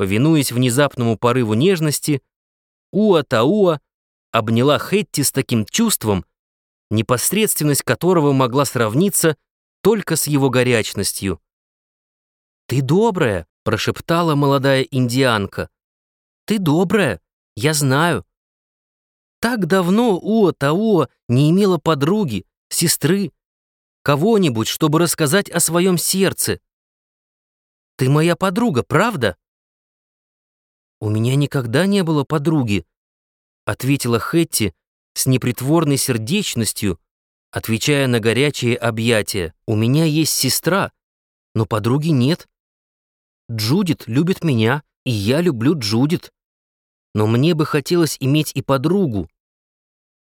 Повинуясь внезапному порыву нежности, Уа-Тауа обняла Хетти с таким чувством, непосредственность которого могла сравниться только с его горячностью. «Ты добрая», — прошептала молодая индианка. «Ты добрая, я знаю». Так давно Уа-Тауа не имела подруги, сестры, кого-нибудь, чтобы рассказать о своем сердце. «Ты моя подруга, правда?» «У меня никогда не было подруги», — ответила Хетти с непритворной сердечностью, отвечая на горячие объятия. «У меня есть сестра, но подруги нет. Джудит любит меня, и я люблю Джудит. Но мне бы хотелось иметь и подругу.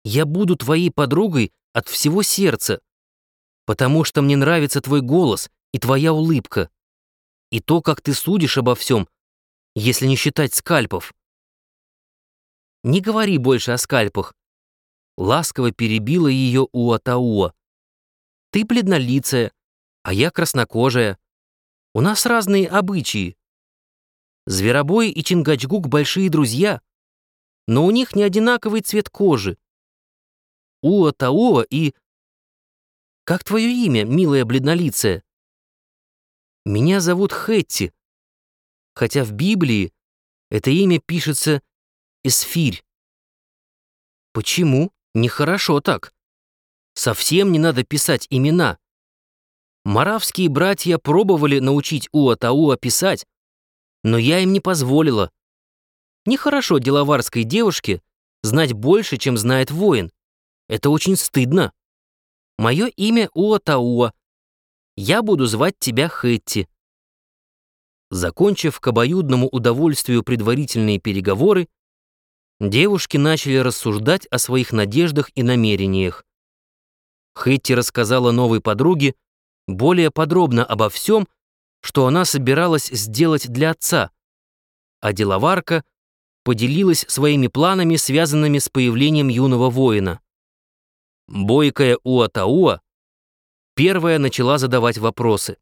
Я буду твоей подругой от всего сердца, потому что мне нравится твой голос и твоя улыбка, и то, как ты судишь обо всем, если не считать скальпов. Не говори больше о скальпах. Ласково перебила ее Уатауа. Ты бледнолицая, а я краснокожая. У нас разные обычаи. Зверобой и Чингачгук большие друзья, но у них не одинаковый цвет кожи. Уа-Тауа и... Как твое имя, милая бледнолицая? Меня зовут Хэтти, хотя в Библии это имя пишется Эсфирь. Почему? Нехорошо так. Совсем не надо писать имена. Маравские братья пробовали научить Уа-Тауа писать, но я им не позволила. Нехорошо деловарской девушке знать больше, чем знает воин. Это очень стыдно. Мое имя Уатауа. Я буду звать тебя Хэтти». Закончив к обоюдному удовольствию предварительные переговоры, девушки начали рассуждать о своих надеждах и намерениях. Хэтти рассказала новой подруге более подробно обо всем, что она собиралась сделать для отца, а деловарка поделилась своими планами, связанными с появлением юного воина. Бойкая Уатауа первая начала задавать вопросы.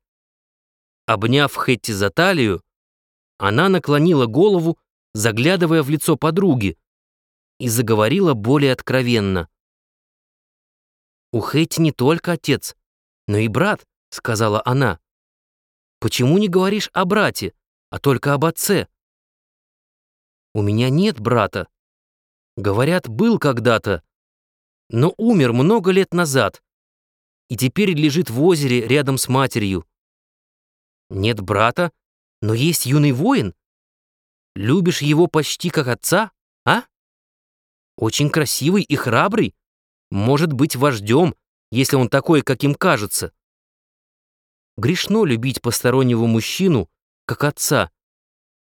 Обняв Хэтти за талию, она наклонила голову, заглядывая в лицо подруги, и заговорила более откровенно. «У Хэтти не только отец, но и брат», — сказала она. «Почему не говоришь о брате, а только об отце?» «У меня нет брата. Говорят, был когда-то, но умер много лет назад и теперь лежит в озере рядом с матерью. Нет брата, но есть юный воин. Любишь его почти как отца, а? Очень красивый и храбрый. Может быть вождем, если он такой, каким кажется. Грешно любить постороннего мужчину, как отца,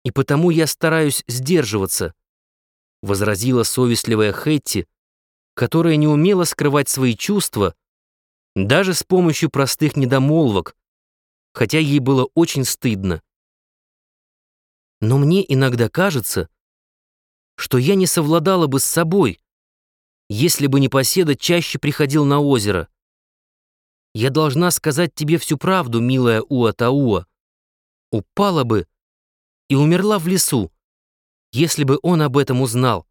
и потому я стараюсь сдерживаться, возразила совестливая Хэтти, которая не умела скрывать свои чувства даже с помощью простых недомолвок, хотя ей было очень стыдно. Но мне иногда кажется, что я не совладала бы с собой, если бы непоседа чаще приходил на озеро. Я должна сказать тебе всю правду, милая Уатауа. Упала бы и умерла в лесу, если бы он об этом узнал.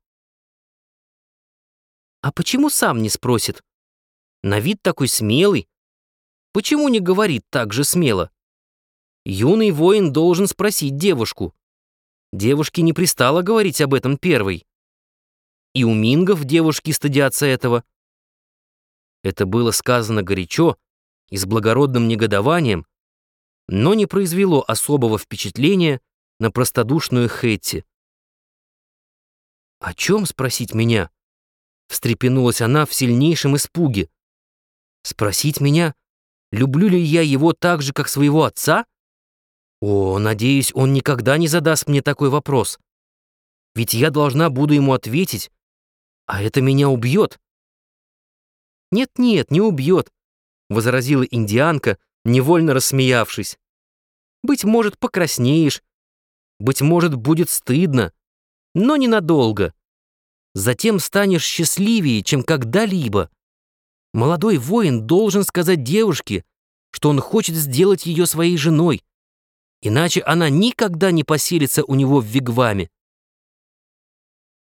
А почему сам не спросит? На вид такой смелый. Почему не говорит так же смело? Юный воин должен спросить девушку. Девушке не пристало говорить об этом первой. И у мингов девушки стыдятся этого. Это было сказано горячо и с благородным негодованием, но не произвело особого впечатления на простодушную Хэтти. «О чем спросить меня?» Встрепенулась она в сильнейшем испуге. Спросить меня, люблю ли я его так же, как своего отца? О, надеюсь, он никогда не задаст мне такой вопрос. Ведь я должна буду ему ответить, а это меня убьет. «Нет-нет, не убьет», — возразила индианка, невольно рассмеявшись. «Быть может, покраснеешь, быть может, будет стыдно, но ненадолго. Затем станешь счастливее, чем когда-либо. Молодой воин должен сказать девушке, что он хочет сделать ее своей женой. Иначе она никогда не поселится у него в вигваме.